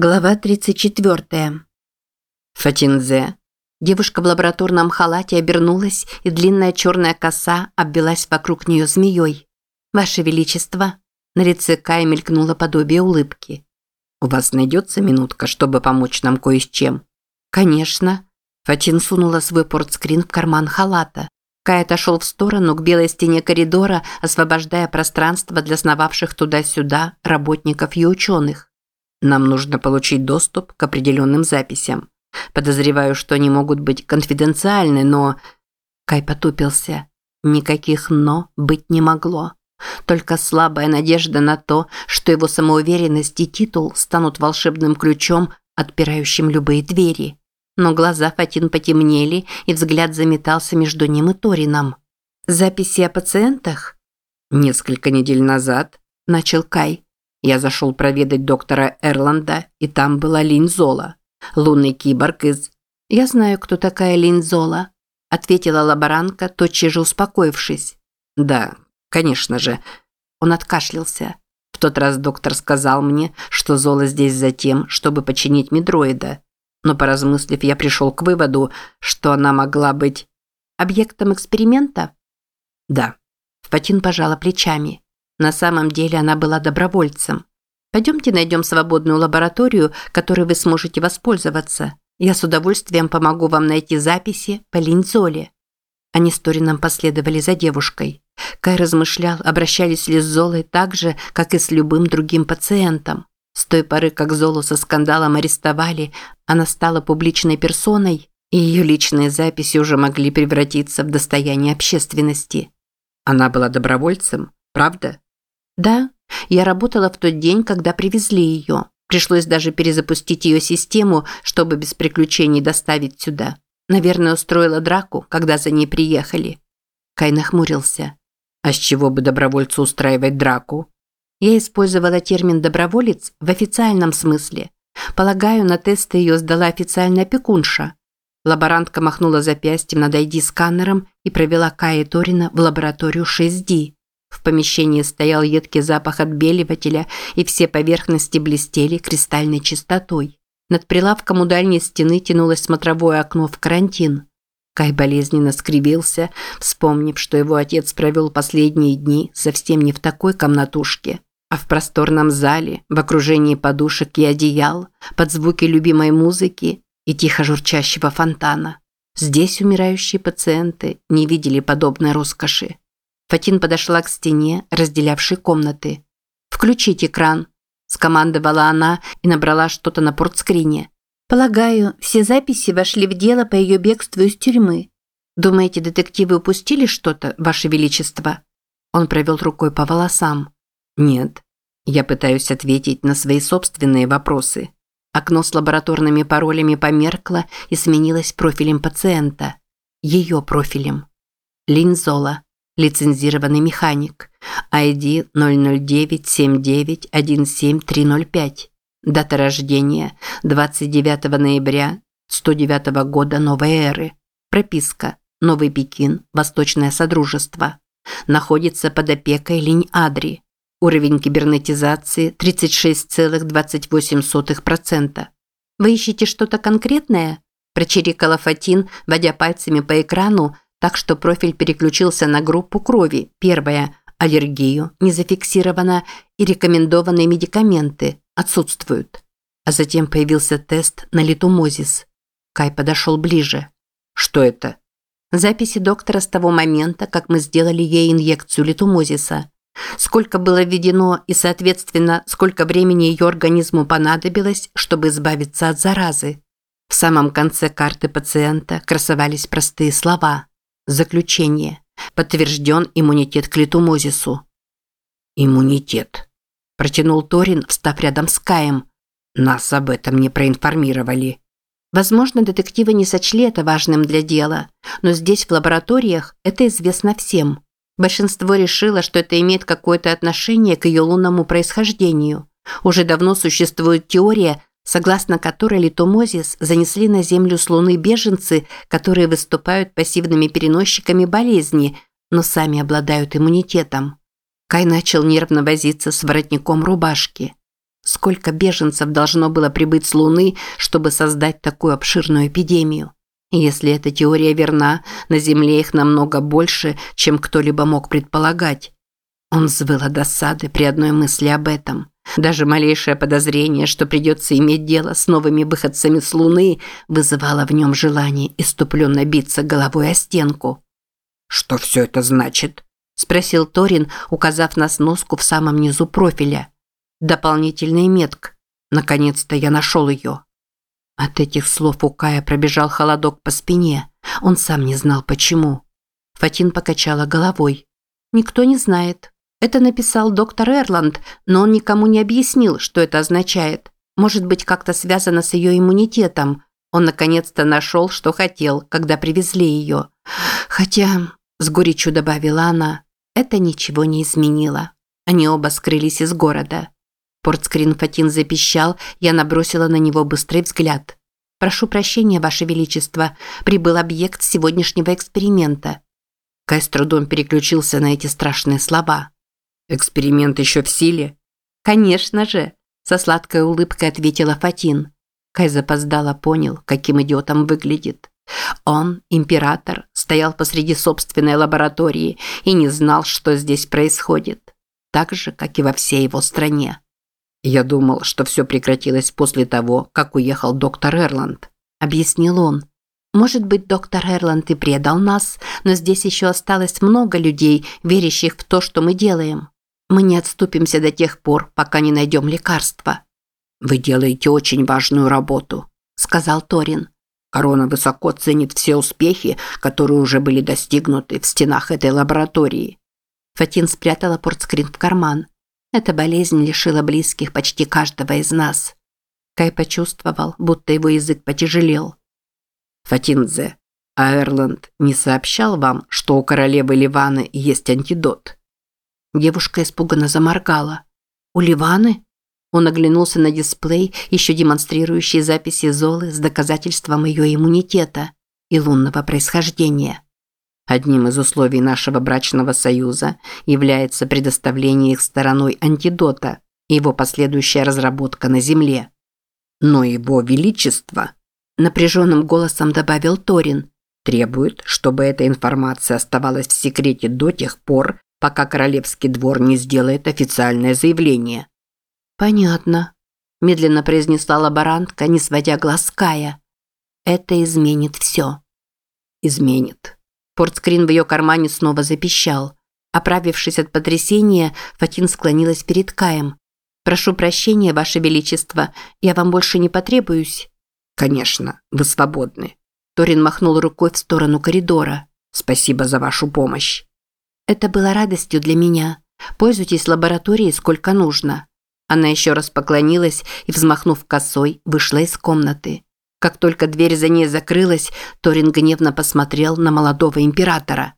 Глава 34. Фатинзе. Девушка в лабораторном халате обернулась, и длинная черная коса обвелась вокруг нее змеей. «Ваше Величество!» На лице Кай мелькнуло подобие улыбки. «У вас найдется минутка, чтобы помочь нам кое с чем?» «Конечно». Фатин сунула свой портскрин в карман халата. Кай отошел в сторону к белой стене коридора, освобождая пространство для сновавших туда-сюда работников и ученых. Нам нужно получить доступ к определенным записям. Подозреваю, что они могут быть конфиденциальны, но...» Кай потупился. Никаких «но» быть не могло. Только слабая надежда на то, что его самоуверенность и титул станут волшебным ключом, отпирающим любые двери. Но глаза Фатин потемнели, и взгляд заметался между ним и Торином. «Записи о пациентах?» «Несколько недель назад», – начал Кай. Я зашел проведать доктора Эрланда, и там была Линзола, лунный киборг из... «Я знаю, кто такая Линзола», – ответила лаборантка, тотчас же успокоившись. «Да, конечно же». Он откашлялся. В тот раз доктор сказал мне, что Зола здесь за тем, чтобы починить медроида. Но поразмыслив, я пришел к выводу, что она могла быть... Объектом эксперимента? Да. Фатин пожала плечами. На самом деле она была добровольцем. Пойдемте найдем свободную лабораторию, которой вы сможете воспользоваться. Я с удовольствием помогу вам найти записи по Линзоле». Они с Торином последовали за девушкой. Кай размышлял, обращались ли с Золой так же, как и с любым другим пациентом. С той поры, как Золу со скандалом арестовали, она стала публичной персоной, и ее личные записи уже могли превратиться в достояние общественности. Она была добровольцем, правда? Да, я работала в тот день, когда привезли ее. Пришлось даже перезапустить ее систему, чтобы без приключений доставить сюда. Наверное, устроила драку, когда за ней приехали. Кай нахмурился. А с чего бы добровольцу устраивать драку? Я использовала термин «доброволец» в официальном смысле. Полагаю, на тесты ее сдала официальная опекунша. Лаборантка махнула запястьем над ID-сканером и провела Кая Торина в лабораторию 6D. В помещении стоял едкий запах отбеливателя, и все поверхности блестели кристальной чистотой. Над прилавком у дальней стены тянулось смотровое окно в карантин. Кай болезненно скривился, вспомнив, что его отец провел последние дни совсем не в такой комнатушке, а в просторном зале, в окружении подушек и одеял, под звуки любимой музыки и тихо журчащего фонтана. Здесь умирающие пациенты не видели подобной роскоши. Фатин подошла к стене, разделявшей комнаты. «Включить экран», – скомандовала она и набрала что-то на портскрине. «Полагаю, все записи вошли в дело по ее бегству из тюрьмы. Думаете, детективы упустили что-то, Ваше Величество?» Он провел рукой по волосам. «Нет. Я пытаюсь ответить на свои собственные вопросы». Окно с лабораторными паролями померкло и сменилось профилем пациента. Ее профилем. Линзола лицензированный механик, ID 00979170305, дата рождения 29 ноября 109 года новой эры, прописка Новый Пекин, Восточное Содружество, находится под опекой Линь-Адри, уровень кибернетизации 36,28%. Вы ищете что-то конкретное? Прочирикала Фатин, водя пальцами по экрану, так что профиль переключился на группу крови. Первая – аллергию, не зафиксировано, и рекомендованные медикаменты отсутствуют. А затем появился тест на литумозис. Кай подошел ближе. Что это? Записи доктора с того момента, как мы сделали ей инъекцию литумозиса. Сколько было введено и, соответственно, сколько времени ее организму понадобилось, чтобы избавиться от заразы. В самом конце карты пациента красовались простые слова. Заключение. Подтвержден иммунитет к литумозису. Иммунитет. Протянул Торин, встав рядом с Каем. Нас об этом не проинформировали. Возможно, детективы не сочли это важным для дела, но здесь, в лабораториях, это известно всем. Большинство решило, что это имеет какое-то отношение к ее лунному происхождению. Уже давно существует теория, согласно которой литомозис занесли на Землю с Луны беженцы, которые выступают пассивными переносчиками болезни, но сами обладают иммунитетом. Кай начал нервно возиться с воротником рубашки. сколько беженцев должно было прибыть с Луны, чтобы создать такую обширную эпидемию. если эта теория верна, на Земле их намного больше, чем кто-либо мог предполагать. Он взвыл от досады при одной мысли об этом. Даже малейшее подозрение, что придется иметь дело с новыми выходцами с Луны, вызывало в нем желание иступленно биться головой о стенку. «Что все это значит?» – спросил Торин, указав на сноску в самом низу профиля. «Дополнительный метк. Наконец-то я нашел ее». От этих слов у Кая пробежал холодок по спине. Он сам не знал, почему. Фатин покачала головой. «Никто не знает. Это написал доктор Эрланд, но он никому не объяснил, что это означает. Может быть, как-то связано с ее иммунитетом. Он наконец-то нашел, что хотел, когда привезли ее. Хотя, с горечью добавила она, это ничего не изменило. Они оба скрылись из города. Портскрин Фатин запищал, я набросила на него быстрый взгляд. «Прошу прощения, Ваше Величество, прибыл объект сегодняшнего эксперимента». Кай с трудом переключился на эти страшные слова. Эксперимент еще в силе? Конечно же, со сладкой улыбкой ответила Фатин. Кай запоздало понял, каким идиотом выглядит. Он, император, стоял посреди собственной лаборатории и не знал, что здесь происходит. Так же, как и во всей его стране. «Я думал, что все прекратилось после того, как уехал доктор Эрланд», – объяснил он. Может быть, доктор Эрланд и предал нас, но здесь еще осталось много людей, верящих в то, что мы делаем. Мы не отступимся до тех пор, пока не найдем лекарства. Вы делаете очень важную работу, сказал Торин. Корона высоко ценит все успехи, которые уже были достигнуты в стенах этой лаборатории. Фатин спрятала портскрин в карман. Эта болезнь лишила близких почти каждого из нас. Кай почувствовал, будто его язык потяжелел. Фатинзе, а Эрланд не сообщал вам, что у королевы Ливаны есть антидот? Девушка испуганно заморгала. «У Ливаны?» Он оглянулся на дисплей, еще демонстрирующий записи Золы с доказательством ее иммунитета и лунного происхождения. Одним из условий нашего брачного союза является предоставление их стороной антидота и его последующая разработка на Земле. Но его величество, напряженным голосом добавил Торин, требует, чтобы эта информация оставалась в секрете до тех пор, пока королевский двор не сделает официальное заявление. Понятно, медленно произнесла лаборантка, не сводя глаз с Кая. Это изменит все. Изменит. Портскрин в ее кармане снова запищал. Оправившись от потрясения, Фатин склонилась перед Каем. «Прошу прощения, Ваше Величество, я вам больше не потребуюсь». «Конечно, вы свободны». Торин махнул рукой в сторону коридора. «Спасибо за вашу помощь». Это было радостью для меня. Пользуйтесь лабораторией сколько нужно. Она еще раз поклонилась и, взмахнув косой, вышла из комнаты. Как только дверь за ней закрылась, Торин гневно посмотрел на молодого императора.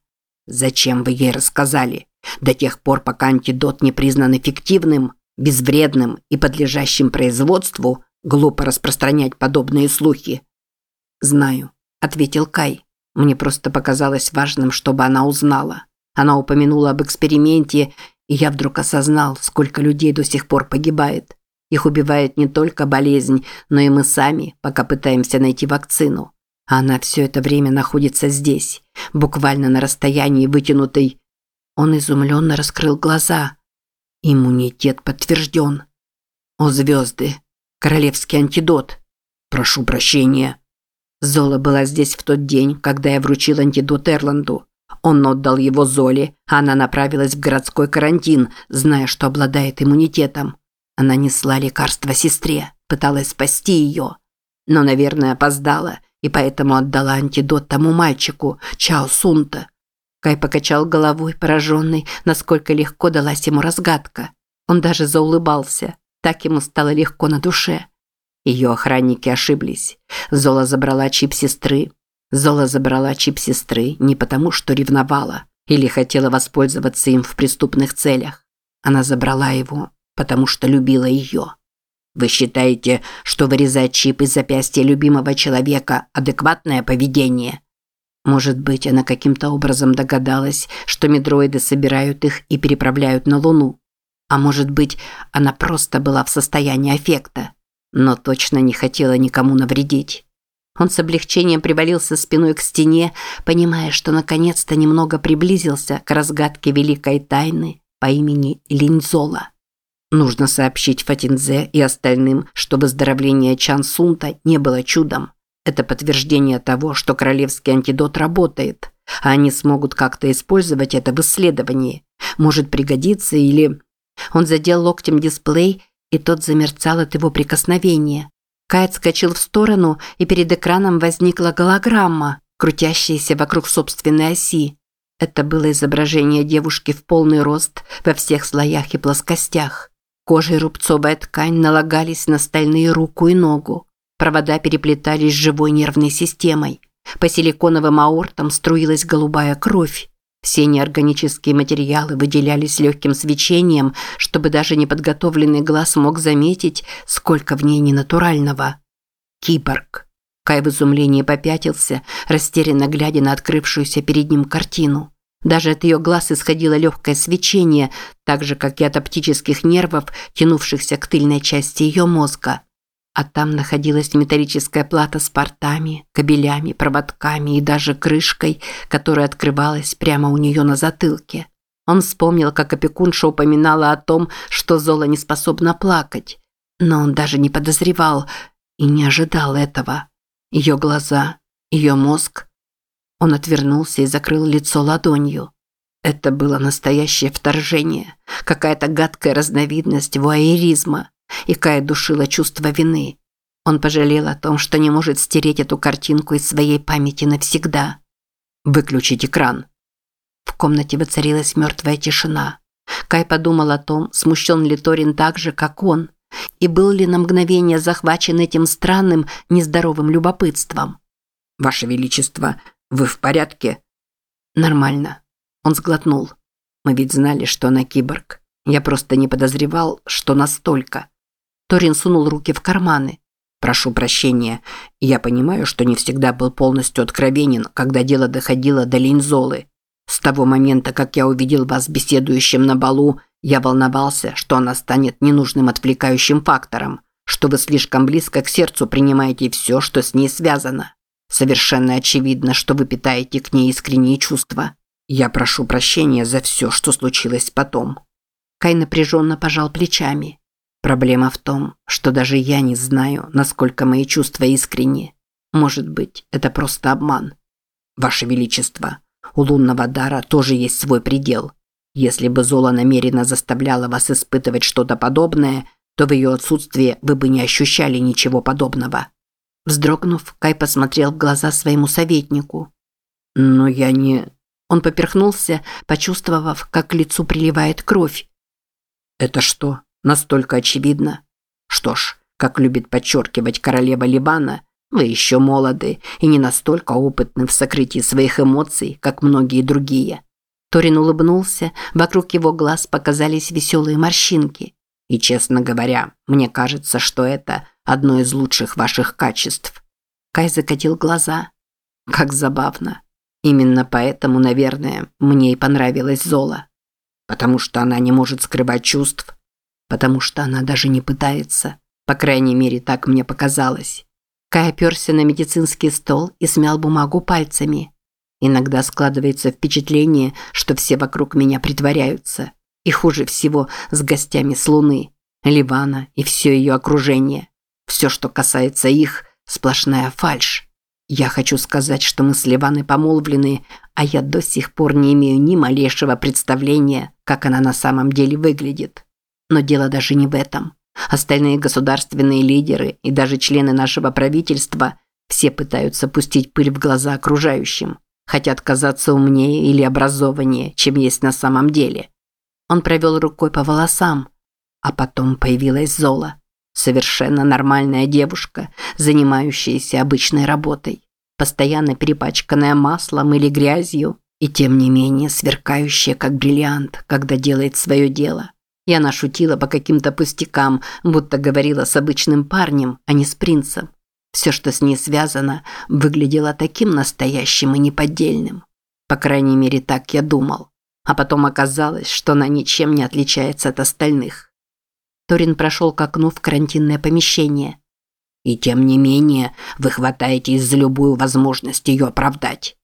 «Зачем вы ей рассказали? До тех пор, пока антидот не признан эффективным, безвредным и подлежащим производству, глупо распространять подобные слухи». «Знаю», – ответил Кай. «Мне просто показалось важным, чтобы она узнала». Она упомянула об эксперименте, и я вдруг осознал, сколько людей до сих пор погибает. Их убивает не только болезнь, но и мы сами, пока пытаемся найти вакцину. А она все это время находится здесь, буквально на расстоянии вытянутой. Он изумленно раскрыл глаза. Иммунитет подтвержден. О, звезды! Королевский антидот. Прошу прощения. Зола была здесь в тот день, когда я вручил антидот Эрланду. Он отдал его Золе, а она направилась в городской карантин, зная, что обладает иммунитетом. Она несла лекарство сестре, пыталась спасти ее. Но, наверное, опоздала, и поэтому отдала антидот тому мальчику, Чао Сунта. Кай покачал головой, пораженный, насколько легко далась ему разгадка. Он даже заулыбался. Так ему стало легко на душе. Ее охранники ошиблись. Зола забрала чип сестры, Зола забрала чип сестры не потому, что ревновала или хотела воспользоваться им в преступных целях. Она забрала его, потому что любила ее. Вы считаете, что вырезать чип из запястья любимого человека – адекватное поведение? Может быть, она каким-то образом догадалась, что медроиды собирают их и переправляют на Луну. А может быть, она просто была в состоянии аффекта, но точно не хотела никому навредить. Он с облегчением привалился спиной к стене, понимая, что наконец-то немного приблизился к разгадке великой тайны по имени Линзола. Нужно сообщить Фатинзе и остальным, что выздоровление Чан Сунта не было чудом. Это подтверждение того, что королевский антидот работает, а они смогут как-то использовать это в исследовании. Может пригодиться или... Он задел локтем дисплей, и тот замерцал от его прикосновения. Кайт скочил в сторону, и перед экраном возникла голограмма, крутящаяся вокруг собственной оси. Это было изображение девушки в полный рост во всех слоях и плоскостях. Кожа и рубцовая ткань налагались на стальные руку и ногу. Провода переплетались с живой нервной системой. По силиконовым аортам струилась голубая кровь. Все неорганические материалы выделялись легким свечением, чтобы даже неподготовленный глаз мог заметить, сколько в ней ненатурального. Киборг. Кай в изумлении попятился, растерянно глядя на открывшуюся перед ним картину. Даже от ее глаз исходило легкое свечение, так же, как и от оптических нервов, тянувшихся к тыльной части ее мозга а там находилась металлическая плата с портами, кабелями, проводками и даже крышкой, которая открывалась прямо у нее на затылке. Он вспомнил, как опекунша упоминала о том, что Зола не способна плакать, но он даже не подозревал и не ожидал этого. Ее глаза, ее мозг. Он отвернулся и закрыл лицо ладонью. Это было настоящее вторжение, какая-то гадкая разновидность вуайеризма и Кая душила чувство вины. Он пожалел о том, что не может стереть эту картинку из своей памяти навсегда. «Выключить экран». В комнате воцарилась мертвая тишина. Кай подумал о том, смущен ли Торин так же, как он, и был ли на мгновение захвачен этим странным, нездоровым любопытством. «Ваше Величество, вы в порядке?» «Нормально». Он сглотнул. «Мы ведь знали, что она киборг. Я просто не подозревал, что настолько». Торин сунул руки в карманы. «Прошу прощения. Я понимаю, что не всегда был полностью откровенен, когда дело доходило до Линзолы. С того момента, как я увидел вас беседующим на балу, я волновался, что она станет ненужным отвлекающим фактором, что вы слишком близко к сердцу принимаете все, что с ней связано. Совершенно очевидно, что вы питаете к ней искренние чувства. Я прошу прощения за все, что случилось потом». Кай напряженно пожал плечами. Проблема в том, что даже я не знаю, насколько мои чувства искренни. Может быть, это просто обман. Ваше Величество, у лунного дара тоже есть свой предел. Если бы Зола намеренно заставляла вас испытывать что-то подобное, то в ее отсутствии вы бы не ощущали ничего подобного. Вздрогнув, Кай посмотрел в глаза своему советнику. Но я не... Он поперхнулся, почувствовав, как к лицу приливает кровь. Это что, Настолько очевидно. Что ж, как любит подчеркивать королева Ливана, вы еще молоды и не настолько опытны в сокрытии своих эмоций, как многие другие. Торин улыбнулся, вокруг его глаз показались веселые морщинки. И, честно говоря, мне кажется, что это одно из лучших ваших качеств. Кай закатил глаза. Как забавно. Именно поэтому, наверное, мне и понравилась Зола. Потому что она не может скрывать чувств, потому что она даже не пытается. По крайней мере, так мне показалось. Кай оперся на медицинский стол и смял бумагу пальцами. Иногда складывается впечатление, что все вокруг меня притворяются. И хуже всего с гостями с Луны, Ливана и все ее окружение. Все, что касается их, сплошная фальшь. Я хочу сказать, что мы с Ливаной помолвлены, а я до сих пор не имею ни малейшего представления, как она на самом деле выглядит. Но дело даже не в этом. Остальные государственные лидеры и даже члены нашего правительства все пытаются пустить пыль в глаза окружающим. Хотят казаться умнее или образованнее, чем есть на самом деле. Он провел рукой по волосам, а потом появилась Зола. Совершенно нормальная девушка, занимающаяся обычной работой. Постоянно перепачканная маслом или грязью и тем не менее сверкающая как бриллиант, когда делает свое дело. Я нашутила по каким-то пустякам, будто говорила с обычным парнем, а не с принцем. Все, что с ней связано, выглядело таким настоящим и неподдельным. По крайней мере, так я думал. а потом оказалось, что она ничем не отличается от остальных. Торин прошел к окну в карантинное помещение. И тем не менее, вы хватаетесь за любую возможность ее оправдать.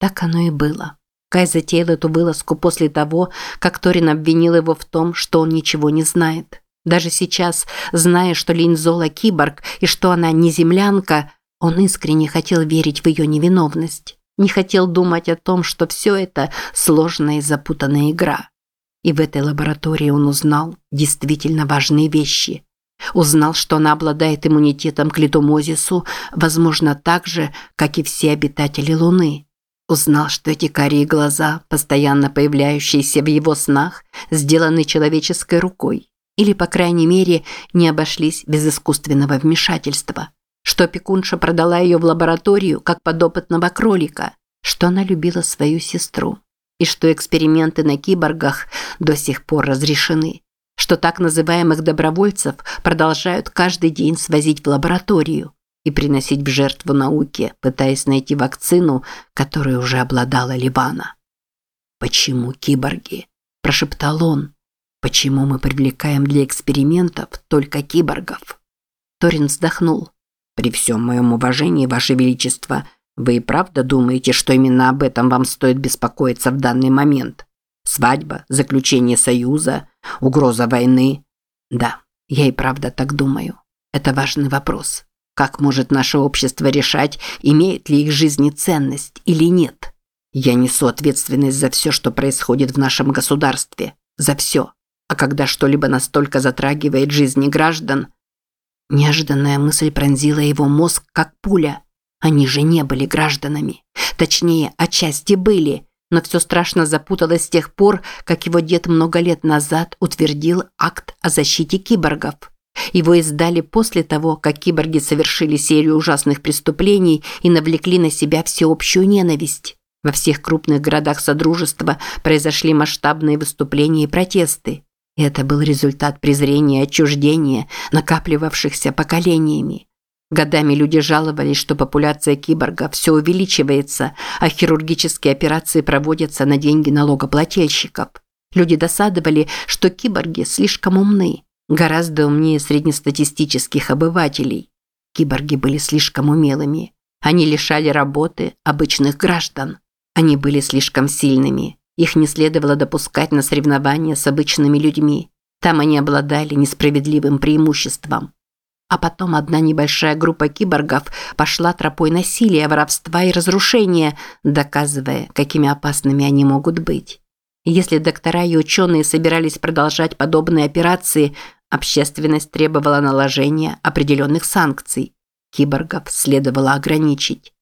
Так оно и было. Кай затеял эту вылазку после того, как Торин обвинил его в том, что он ничего не знает. Даже сейчас, зная, что Линзола киборг и что она не землянка, он искренне хотел верить в ее невиновность. Не хотел думать о том, что все это сложная и запутанная игра. И в этой лаборатории он узнал действительно важные вещи. Узнал, что она обладает иммунитетом к литомозису, возможно, так же, как и все обитатели Луны. Узнал, что эти карие глаза, постоянно появляющиеся в его снах, сделаны человеческой рукой. Или, по крайней мере, не обошлись без искусственного вмешательства. Что опекунша продала ее в лабораторию, как подопытного кролика. Что она любила свою сестру. И что эксперименты на киборгах до сих пор разрешены. Что так называемых добровольцев продолжают каждый день свозить в лабораторию и приносить в жертву науке, пытаясь найти вакцину, которой уже обладала Ливана. «Почему киборги?» – прошептал он. «Почему мы привлекаем для экспериментов только киборгов?» Торин вздохнул. «При всем моем уважении, Ваше Величество, вы и правда думаете, что именно об этом вам стоит беспокоиться в данный момент? Свадьба, заключение союза, угроза войны?» «Да, я и правда так думаю. Это важный вопрос. Как может наше общество решать, имеет ли их жизни ценность или нет? Я несу ответственность за все, что происходит в нашем государстве. За все. А когда что-либо настолько затрагивает жизни граждан... Неожиданная мысль пронзила его мозг, как пуля. Они же не были гражданами. Точнее, отчасти были, но все страшно запуталось с тех пор, как его дед много лет назад утвердил акт о защите киборгов. Его издали после того, как киборги совершили серию ужасных преступлений и навлекли на себя всеобщую ненависть. Во всех крупных городах Содружества произошли масштабные выступления и протесты. Это был результат презрения и отчуждения, накапливавшихся поколениями. Годами люди жаловались, что популяция киборгов все увеличивается, а хирургические операции проводятся на деньги налогоплательщиков. Люди досадовали, что киборги слишком умны, Гораздо умнее среднестатистических обывателей. Киборги были слишком умелыми. Они лишали работы обычных граждан. Они были слишком сильными. Их не следовало допускать на соревнования с обычными людьми. Там они обладали несправедливым преимуществом. А потом одна небольшая группа киборгов пошла тропой насилия, воровства и разрушения, доказывая, какими опасными они могут быть. Если доктора и ученые собирались продолжать подобные операции, Общественность требовала наложения определенных санкций. Киборгов следовало ограничить.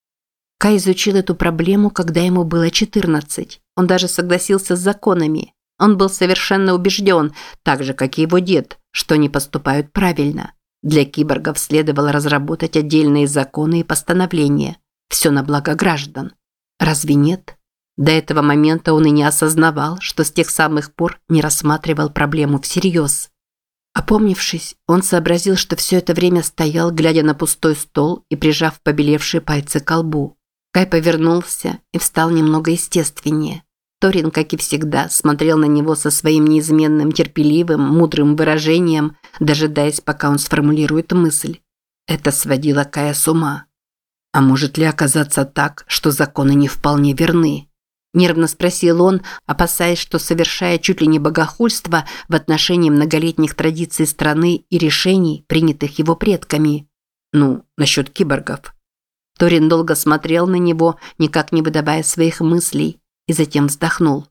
Кай изучил эту проблему, когда ему было 14. Он даже согласился с законами. Он был совершенно убежден, так же, как и его дед, что они поступают правильно. Для киборгов следовало разработать отдельные законы и постановления. Все на благо граждан. Разве нет? До этого момента он и не осознавал, что с тех самых пор не рассматривал проблему всерьез. Опомнившись, он сообразил, что все это время стоял, глядя на пустой стол и прижав побелевшие пальцы к лбу. Кай повернулся и встал немного естественнее. Торин, как и всегда, смотрел на него со своим неизменным терпеливым, мудрым выражением, дожидаясь, пока он сформулирует мысль. Это сводило Кая с ума. А может ли оказаться так, что законы не вполне верны? Нервно спросил он, опасаясь, что совершая чуть ли не богохульство в отношении многолетних традиций страны и решений, принятых его предками. Ну, насчет киборгов. Торин долго смотрел на него, никак не выдавая своих мыслей, и затем вздохнул.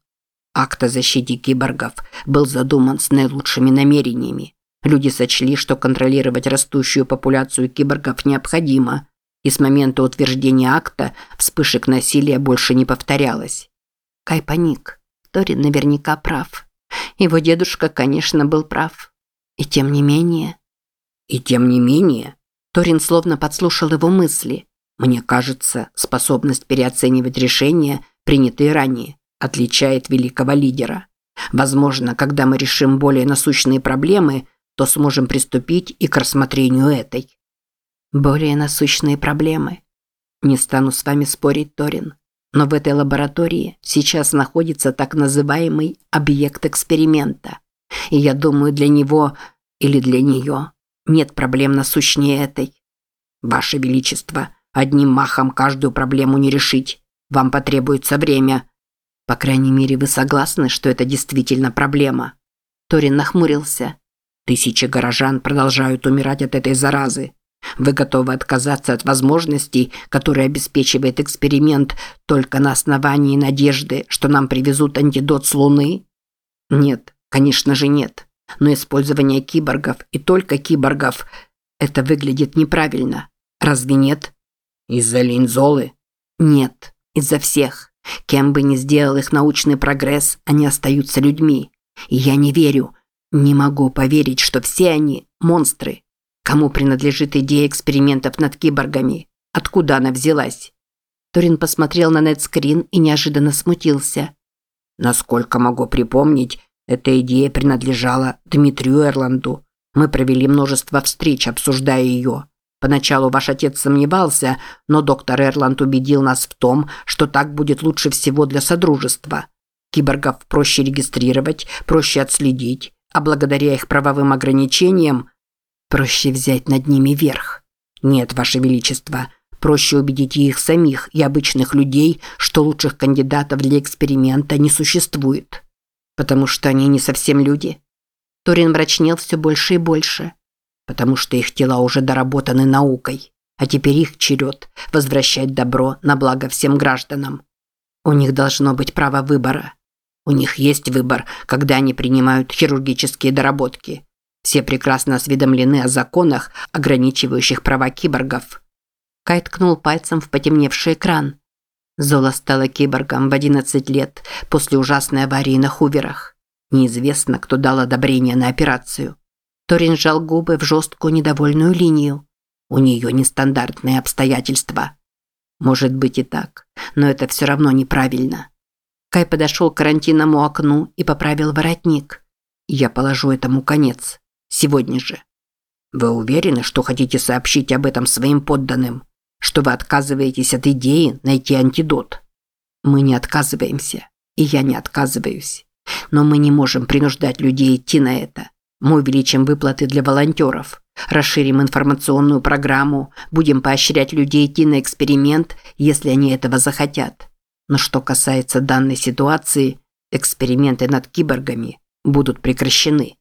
Акт о защите киборгов был задуман с наилучшими намерениями. Люди сочли, что контролировать растущую популяцию киборгов необходимо, и с момента утверждения акта вспышек насилия больше не повторялось. Кай паник. Торин наверняка прав. Его дедушка, конечно, был прав. И тем не менее... И тем не менее... Торин словно подслушал его мысли. Мне кажется, способность переоценивать решения, принятые ранее, отличает великого лидера. Возможно, когда мы решим более насущные проблемы, то сможем приступить и к рассмотрению этой. Более насущные проблемы. Не стану с вами спорить, Торин. Но в этой лаборатории сейчас находится так называемый объект эксперимента. И я думаю, для него или для нее нет проблем насущнее этой. Ваше Величество, одним махом каждую проблему не решить. Вам потребуется время. По крайней мере, вы согласны, что это действительно проблема? Торин нахмурился. Тысячи горожан продолжают умирать от этой заразы. Вы готовы отказаться от возможностей, которые обеспечивает эксперимент только на основании надежды, что нам привезут антидот с Луны? Нет, конечно же нет. Но использование киборгов и только киборгов – это выглядит неправильно. Разве нет? Из-за линзолы? Нет, из-за всех. Кем бы ни сделал их научный прогресс, они остаются людьми. И я не верю, не могу поверить, что все они – монстры. Кому принадлежит идея экспериментов над киборгами? Откуда она взялась? Торин посмотрел на нетскрин и неожиданно смутился. Насколько могу припомнить, эта идея принадлежала Дмитрию Эрланду. Мы провели множество встреч, обсуждая ее. Поначалу ваш отец сомневался, но доктор Эрланд убедил нас в том, что так будет лучше всего для Содружества. Киборгов проще регистрировать, проще отследить, а благодаря их правовым ограничениям проще взять над ними верх. Нет, ваше величество, проще убедить их самих и обычных людей, что лучших кандидатов для эксперимента не существует. Потому что они не совсем люди. Торин мрачнел все больше и больше. Потому что их тела уже доработаны наукой. А теперь их черед – возвращать добро на благо всем гражданам. У них должно быть право выбора. У них есть выбор, когда они принимают хирургические доработки. Все прекрасно осведомлены о законах, ограничивающих права киборгов. Кай ткнул пальцем в потемневший экран. Зола стала киборгом в 11 лет после ужасной аварии на Хуверах. Неизвестно, кто дал одобрение на операцию. Торин сжал губы в жесткую недовольную линию. У нее нестандартные обстоятельства. Может быть и так, но это все равно неправильно. Кай подошел к карантинному окну и поправил воротник. Я положу этому конец. Сегодня же. Вы уверены, что хотите сообщить об этом своим подданным? что вы отказываетесь от идеи найти антидот. Мы не отказываемся, и я не отказываюсь. Но мы не можем принуждать людей идти на это. Мы увеличим выплаты для волонтеров, расширим информационную программу, будем поощрять людей идти на эксперимент, если они этого захотят. Но что касается данной ситуации, эксперименты над киборгами будут прекращены.